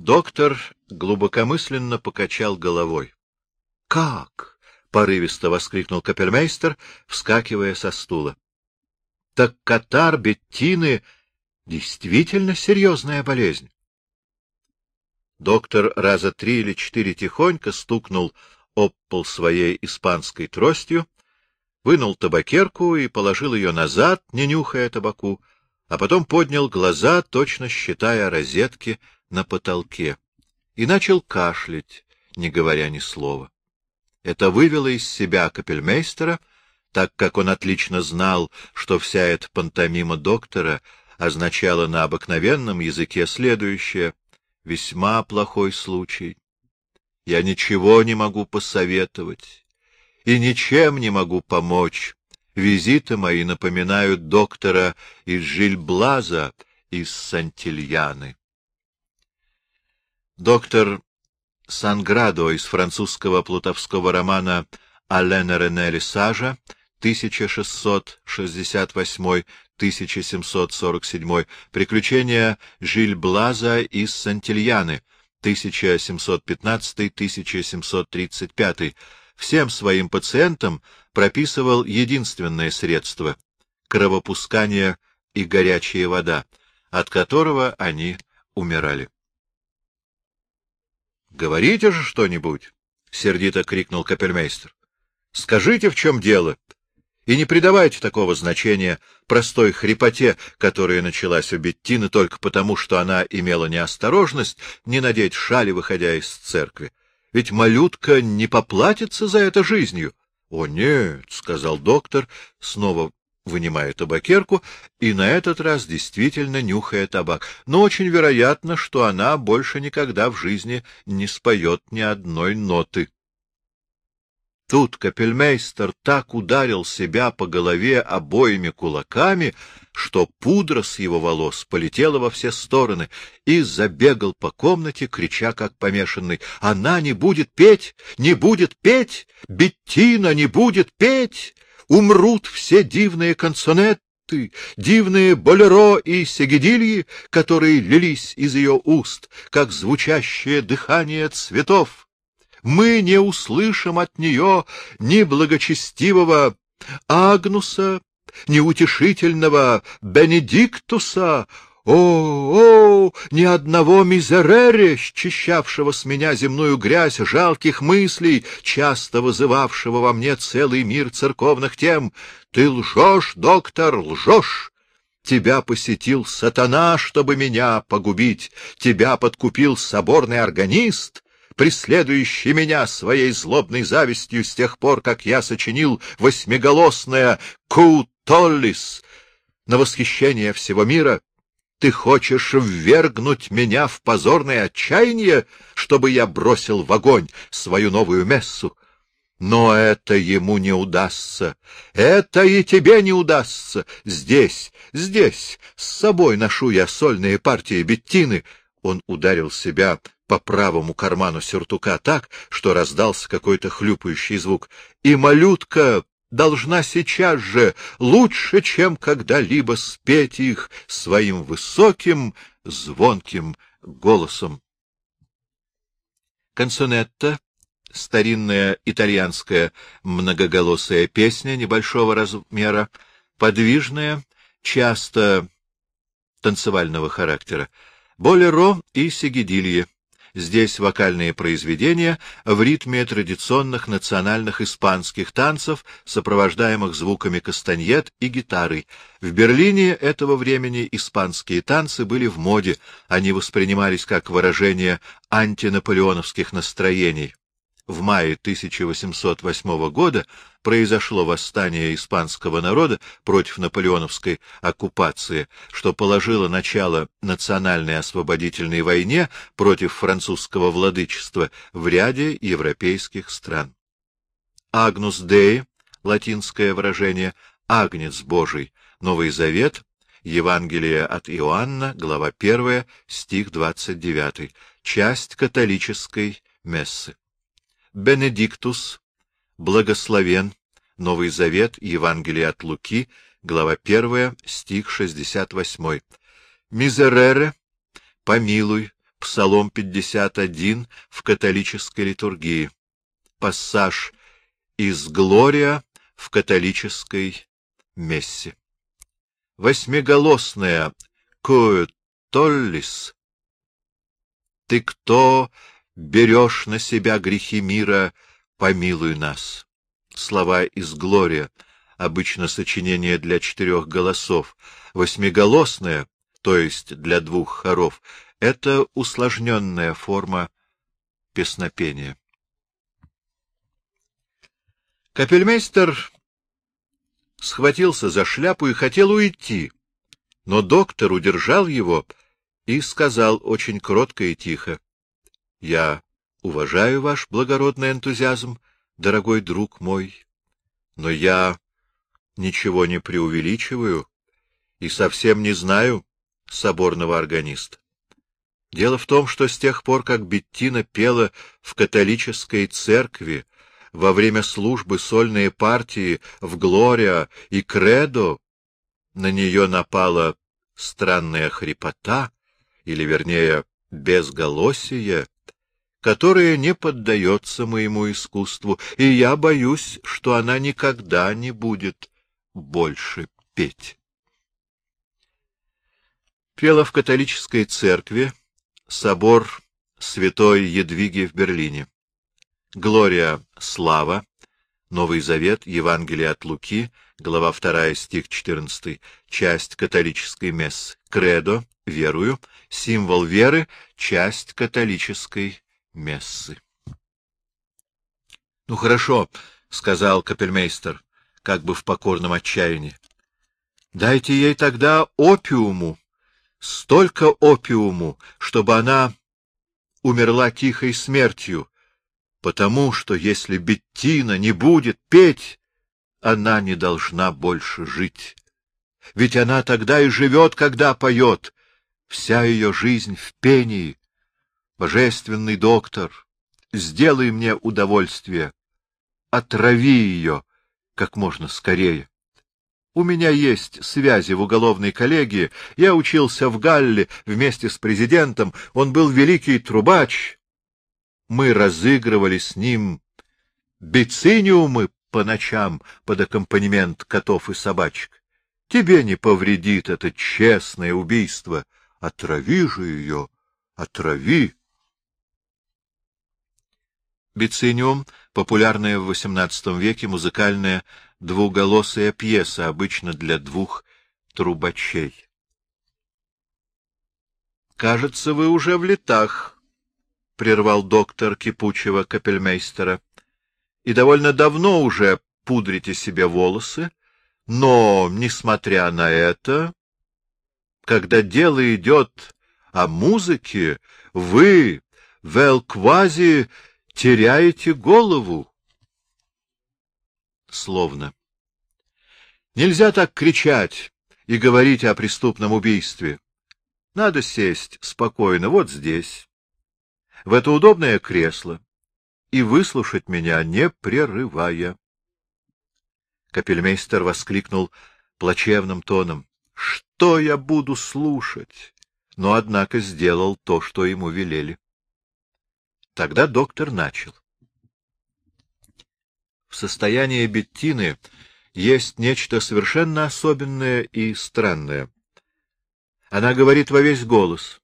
Доктор глубокомысленно покачал головой. — Как? — порывисто воскликнул капельмейстер, вскакивая со стула. — Так катар Беттины действительно серьезная болезнь. Доктор раза три или четыре тихонько стукнул об пол своей испанской тростью, вынул табакерку и положил ее назад, не нюхая табаку, а потом поднял глаза, точно считая розетки на потолке, и начал кашлять, не говоря ни слова. Это вывело из себя капельмейстера, так как он отлично знал, что вся эта пантомима доктора означала на обыкновенном языке следующее — весьма плохой случай. Я ничего не могу посоветовать и ничем не могу помочь. Визиты мои напоминают доктора из Жильблаза, из Сантильяны. Доктор Санградо из французского плутовского романа Алена Рене Лисажа 1668-1747, приключения Жильблаза из Сантильяны 1715-1735, всем своим пациентам прописывал единственное средство — кровопускание и горячая вода, от которого они умирали. — Говорите же что-нибудь! — сердито крикнул капельмейстер. — Скажите, в чем дело, и не придавайте такого значения простой хрипоте, которая началась у Беттины только потому, что она имела неосторожность не надеть шали, выходя из церкви. Ведь малютка не поплатится за это жизнью. — О, нет, — сказал доктор, снова вынимая табакерку и на этот раз действительно нюхая табак, но очень вероятно, что она больше никогда в жизни не споет ни одной ноты. Тут капельмейстер так ударил себя по голове обоими кулаками, что пудра с его волос полетела во все стороны и забегал по комнате, крича как помешанный. «Она не будет петь! Не будет петь! Беттина не будет петь! Умрут все дивные консонетты, дивные болеро и сегедильи, которые лились из ее уст, как звучащее дыхание цветов. Мы не услышим от нее ни благочестивого Агнуса, ни утешительного Бенедиктуса, о, о, ни одного мизерере, счищавшего с меня земную грязь жалких мыслей, часто вызывавшего во мне целый мир церковных тем. Ты лжешь, доктор, лжешь! Тебя посетил сатана, чтобы меня погубить. Тебя подкупил соборный органист, преследующий меня своей злобной завистью с тех пор, как я сочинил восьмиголосное «Ку-Толлис» на восхищение всего мира. Ты хочешь ввергнуть меня в позорное отчаяние, чтобы я бросил в огонь свою новую мессу? Но это ему не удастся. Это и тебе не удастся. Здесь, здесь, с собой ношу я сольные партии Беттины. Он ударил себя по правому карману сюртука так, что раздался какой-то хлюпающий звук. И малютка должна сейчас же, лучше, чем когда-либо, спеть их своим высоким, звонким голосом. Консонетта — старинная итальянская многоголосая песня небольшого размера, подвижная, часто танцевального характера, болеро и сигидилье — Здесь вокальные произведения в ритме традиционных национальных испанских танцев, сопровождаемых звуками кастаньет и гитары. В Берлине этого времени испанские танцы были в моде, они воспринимались как выражение антинаполеоновских настроений в мае 1808 года произошло восстание испанского народа против наполеоновской оккупации, что положило начало национальной освободительной войне против французского владычества в ряде европейских стран. Агнус Деи, латинское выражение, Агнец Божий, Новый Завет, Евангелие от Иоанна, глава 1, стих 29, часть католической мессы. Бенедиктус, благословен, Новый Завет, Евангелие от Луки, глава 1, стих 68. Мизерере, помилуй, Псалом 51 в католической литургии. Пассаж из Глория в католической мессе. Восьмиголосная «Коэтоллис» Ты кто берешь на себя грехи мира, помилуй нас. Слова из Глория, обычно сочинение для четырех голосов. Восьмиголосное, то есть для двух хоров, это усложненная форма песнопения. Капельмейстер схватился за шляпу и хотел уйти, но доктор удержал его и сказал очень кротко и тихо. — Я уважаю ваш благородный энтузиазм, дорогой друг мой, но я ничего не преувеличиваю и совсем не знаю соборного органиста. Дело в том, что с тех пор, как Беттина пела в католической церкви во время службы сольные партии в Глория и Кредо, на нее напала странная хрипота, или, вернее, безголосие, которое не поддается моему искусству, и я боюсь, что она никогда не будет больше петь. Пела в католической церкви собор святой Едвиги в Берлине. Глория Слава, Новый Завет, Евангелие от Луки, глава 2, стих 14, часть католической мессы. Кредо, верую, символ веры, часть католической мессы. — Ну, хорошо, — сказал капельмейстер, как бы в покорном отчаянии. — Дайте ей тогда опиуму, столько опиуму, чтобы она умерла тихой смертью, потому что если Беттина не будет петь, она не должна больше жить. Ведь она тогда и живет, когда поет. Вся ее жизнь в пении. Божественный доктор, сделай мне удовольствие. Отрави ее как можно скорее. У меня есть связи в уголовной коллегии. Я учился в Галле вместе с президентом. Он был великий трубач. Мы разыгрывали с ним бициниумы по ночам под аккомпанемент котов и собачек. Тебе не повредит это честное убийство. Отрави же ее, отрави. Бициниум — популярная в XVIII веке музыкальная двуголосая пьеса, обычно для двух трубачей. — Кажется, вы уже в летах, — прервал доктор кипучего капельмейстера, — и довольно давно уже пудрите себе волосы, но, несмотря на это, когда дело идет о музыке, вы, Велквази, теряете голову. Словно. Нельзя так кричать и говорить о преступном убийстве. Надо сесть спокойно вот здесь, в это удобное кресло, и выслушать меня, не прерывая. Капельмейстер воскликнул плачевным тоном. — Что я буду слушать? Но, однако, сделал то, что ему велели. Тогда доктор начал. В состоянии Беттины есть нечто совершенно особенное и странное. Она говорит во весь голос.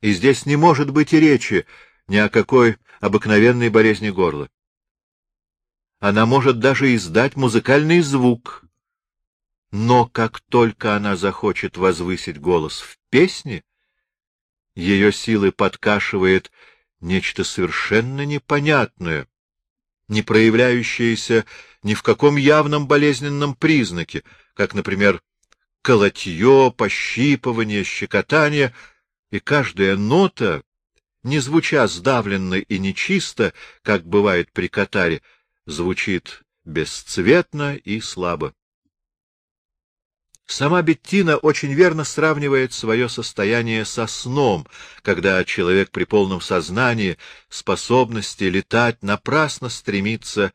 И здесь не может быть и речи ни о какой обыкновенной болезни горла. Она может даже издать музыкальный звук. Но как только она захочет возвысить голос в песне, ее силы подкашивает нечто совершенно непонятное, не проявляющееся ни в каком явном болезненном признаке, как, например, колотье, пощипывание, щекотание, и каждая нота, не звуча сдавленно и нечисто, как бывает при катаре, звучит бесцветно и слабо. Сама Беттина очень верно сравнивает свое состояние со сном, когда человек при полном сознании, способности летать, напрасно стремится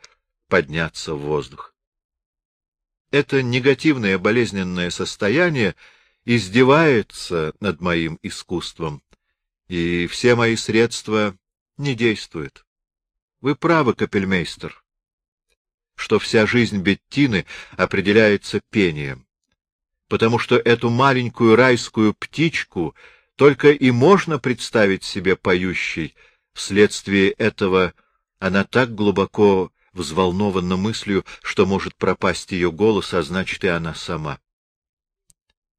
подняться в воздух. Это негативное болезненное состояние издевается над моим искусством и все мои средства не действуют. Вы правы, капельмейстер, что вся жизнь Беттины определяется пением, потому что эту маленькую райскую птичку только и можно представить себе поющей, вследствие этого она так глубоко взволнована мыслью, что может пропасть ее голос, а значит и она сама.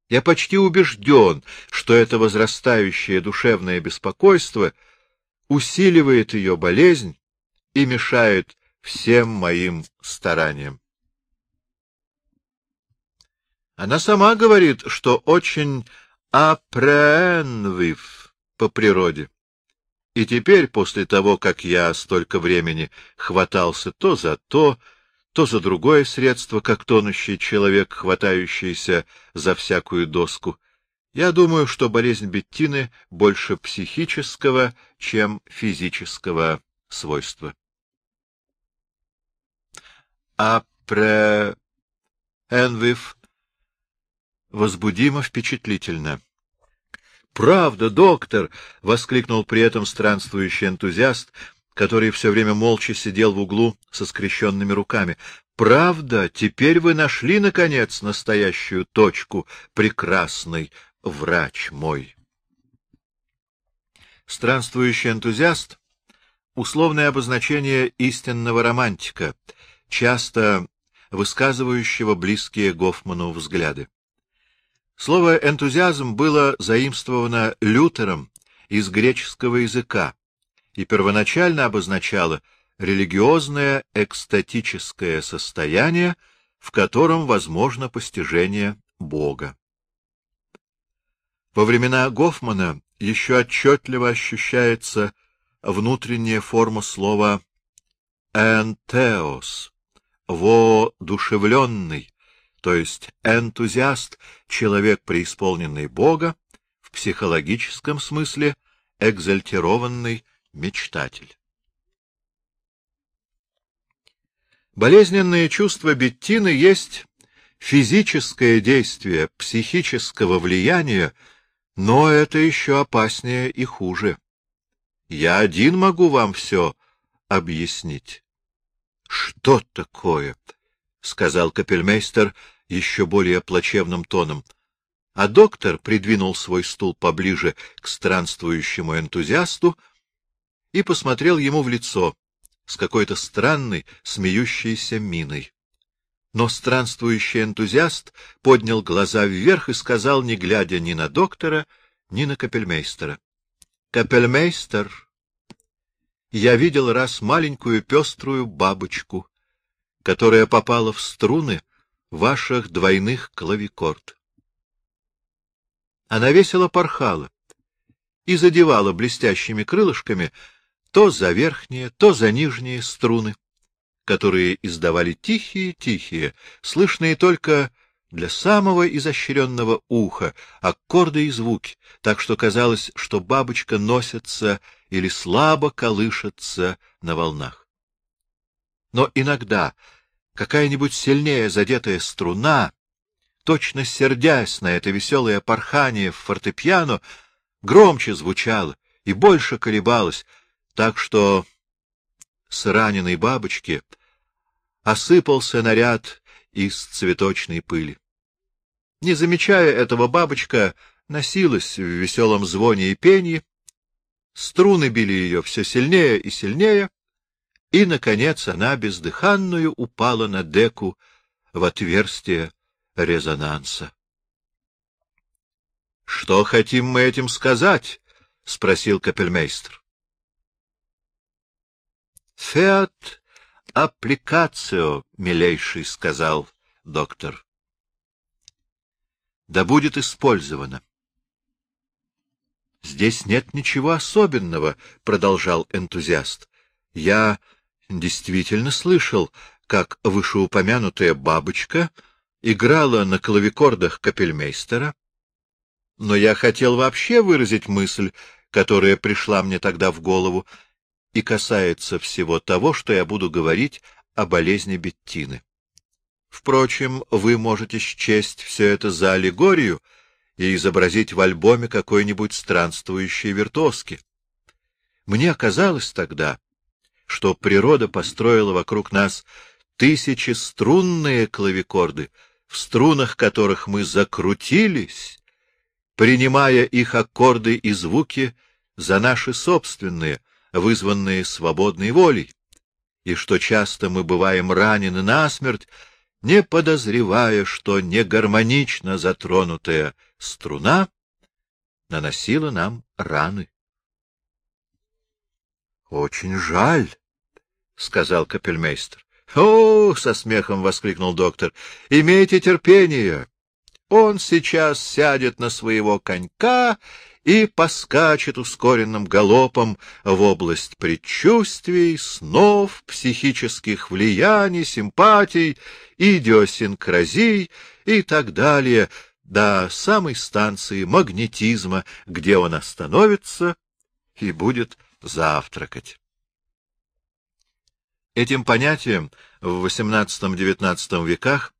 Я почти убежден, что это возрастающее душевное беспокойство усиливает ее болезнь и мешает всем моим стараниям. Она сама говорит, что очень апренвив по природе. И теперь, после того, как я столько времени хватался то за то, то за другое средство, как тонущий человек, хватающийся за всякую доску, я думаю, что болезнь Беттины больше психического, чем физического свойства. А пре Энвив возбудимо впечатлительно. Правда, доктор! — воскликнул при этом странствующий энтузиаст, который все время молча сидел в углу со скрещенными руками. — Правда, теперь вы нашли, наконец, настоящую точку, прекрасный врач мой. Странствующий энтузиаст — условное обозначение истинного романтика, часто высказывающего близкие Гофману взгляды. Слово «энтузиазм» было заимствовано Лютером из греческого языка и первоначально обозначало религиозное экстатическое состояние, в котором возможно постижение Бога. Во времена Гофмана еще отчетливо ощущается внутренняя форма слова «энтеос» — «воодушевленный», то есть энтузиаст, человек, преисполненный Бога, в психологическом смысле экзальтированный мечтатель. Болезненные чувства Беттины есть физическое действие психического влияния, но это еще опаснее и хуже. Я один могу вам все объяснить. — Что такое? — сказал капельмейстер, еще более плачевным тоном. А доктор придвинул свой стул поближе к странствующему энтузиасту и посмотрел ему в лицо с какой-то странной, смеющейся миной. Но странствующий энтузиаст поднял глаза вверх и сказал, не глядя ни на доктора, ни на капельмейстера. — Капельмейстер, я видел раз маленькую пеструю бабочку, которая попала в струны, ваших двойных клавикорд. Она весело порхала и задевала блестящими крылышками то за верхние, то за нижние струны, которые издавали тихие-тихие, слышные только для самого изощренного уха, аккорды и звуки, так что казалось, что бабочка носится или слабо колышется на волнах. Но иногда какая-нибудь сильнее задетая струна, точно сердясь на это веселое порхание в фортепиано, громче звучала и больше колебалась, так что с раненой бабочки осыпался наряд из цветочной пыли. Не замечая этого, бабочка носилась в веселом звоне и пении, струны били ее все сильнее и сильнее, и, наконец, она бездыханную упала на деку в отверстие резонанса. — Что хотим мы этим сказать? — спросил капельмейстер. — Феат аппликацио, милейший, — сказал доктор. — Да будет использовано. — Здесь нет ничего особенного, — продолжал энтузиаст. — Я действительно слышал, как вышеупомянутая бабочка играла на клавикордах капельмейстера, но я хотел вообще выразить мысль, которая пришла мне тогда в голову и касается всего того, что я буду говорить о болезни Беттины. Впрочем, вы можете счесть все это за аллегорию и изобразить в альбоме какой-нибудь странствующей виртуозки. Мне казалось тогда, что природа построила вокруг нас тысячи струнные клавикорды, в струнах которых мы закрутились, принимая их аккорды и звуки за наши собственные, вызванные свободной волей, и что часто мы бываем ранены насмерть, не подозревая, что негармонично затронутая струна наносила нам раны. — Очень жаль, — сказал капельмейстер. — О, — со смехом воскликнул доктор, — имейте терпение. Он сейчас сядет на своего конька и поскачет ускоренным галопом в область предчувствий, снов, психических влияний, симпатий, идиосинкразий и так далее, до самой станции магнетизма, где он остановится и будет завтракать. Этим понятием в XVIII-XIX веках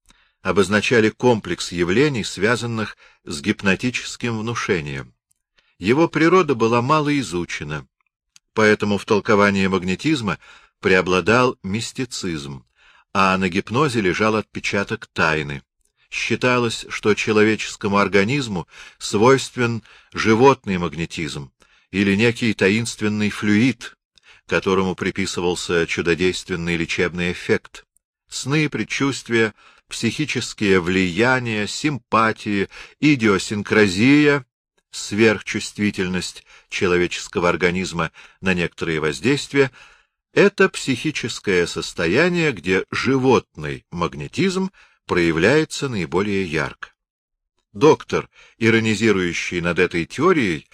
обозначали комплекс явлений, связанных с гипнотическим внушением. Его природа была мало изучена, поэтому в толковании магнетизма преобладал мистицизм, а на гипнозе лежал отпечаток тайны. Считалось, что человеческому организму свойствен животный магнетизм или некий таинственный флюид, которому приписывался чудодейственный лечебный эффект. Сны, предчувствия, психические влияния, симпатии, идиосинкразия, сверхчувствительность человеческого организма на некоторые воздействия — это психическое состояние, где животный магнетизм проявляется наиболее ярко. Доктор, иронизирующий над этой теорией,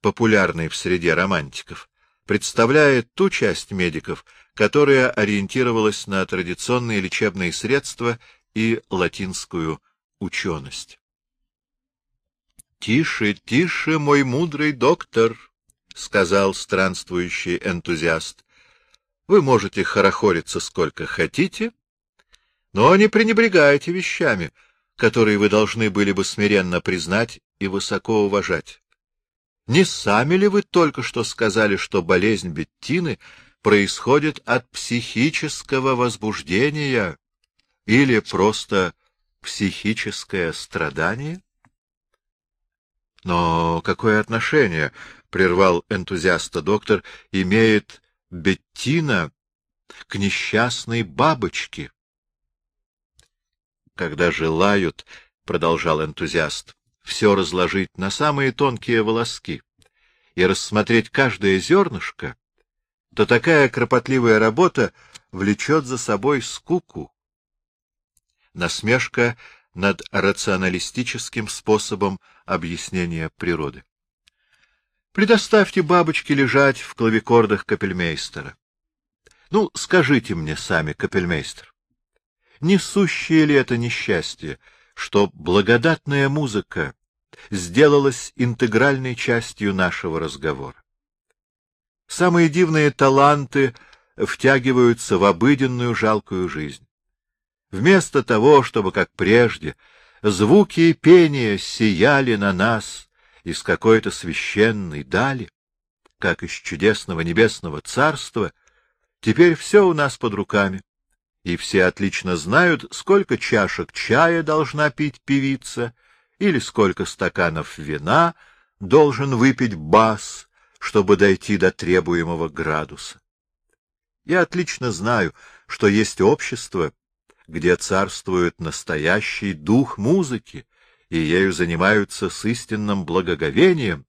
популярной в среде романтиков, представляет ту часть медиков, которая ориентировалась на традиционные лечебные средства и латинскую ученость. — Тише, тише, мой мудрый доктор, — сказал странствующий энтузиаст. — Вы можете хорохориться сколько хотите, но не пренебрегайте вещами, которые вы должны были бы смиренно признать и высоко уважать. Не сами ли вы только что сказали, что болезнь Беттины происходит от психического возбуждения или просто психическое страдание? Но какое отношение, — прервал энтузиаста доктор, — имеет Беттина к несчастной бабочке? Когда желают, — продолжал энтузиаст, все разложить на самые тонкие волоски и рассмотреть каждое зернышко, то такая кропотливая работа влечет за собой скуку. Насмешка над рационалистическим способом объяснения природы. Предоставьте бабочке лежать в клавикордах капельмейстера. Ну, скажите мне сами, капельмейстер, несущее ли это несчастье что благодатная музыка сделалась интегральной частью нашего разговора. Самые дивные таланты втягиваются в обыденную жалкую жизнь. Вместо того, чтобы, как прежде, звуки и пение сияли на нас из какой-то священной дали, как из чудесного небесного царства, теперь все у нас под руками и все отлично знают, сколько чашек чая должна пить певица или сколько стаканов вина должен выпить бас, чтобы дойти до требуемого градуса. Я отлично знаю, что есть общество, где царствует настоящий дух музыки, и ею занимаются с истинным благоговением,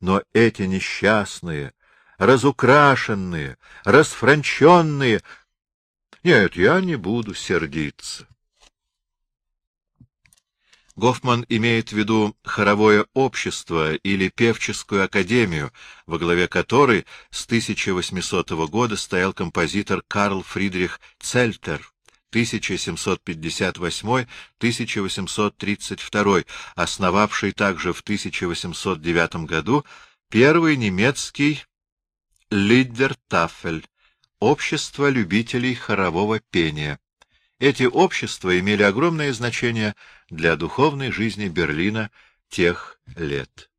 но эти несчастные, разукрашенные, расфранченные, нет, я не буду сердиться. Гофман имеет в виду хоровое общество или певческую академию, во главе которой с 1800 года стоял композитор Карл Фридрих Цельтер, 1758-1832, основавший также в 1809 году первый немецкий Лиддертафель, Общество любителей хорового пения. Эти общества имели огромное значение для духовной жизни Берлина тех лет.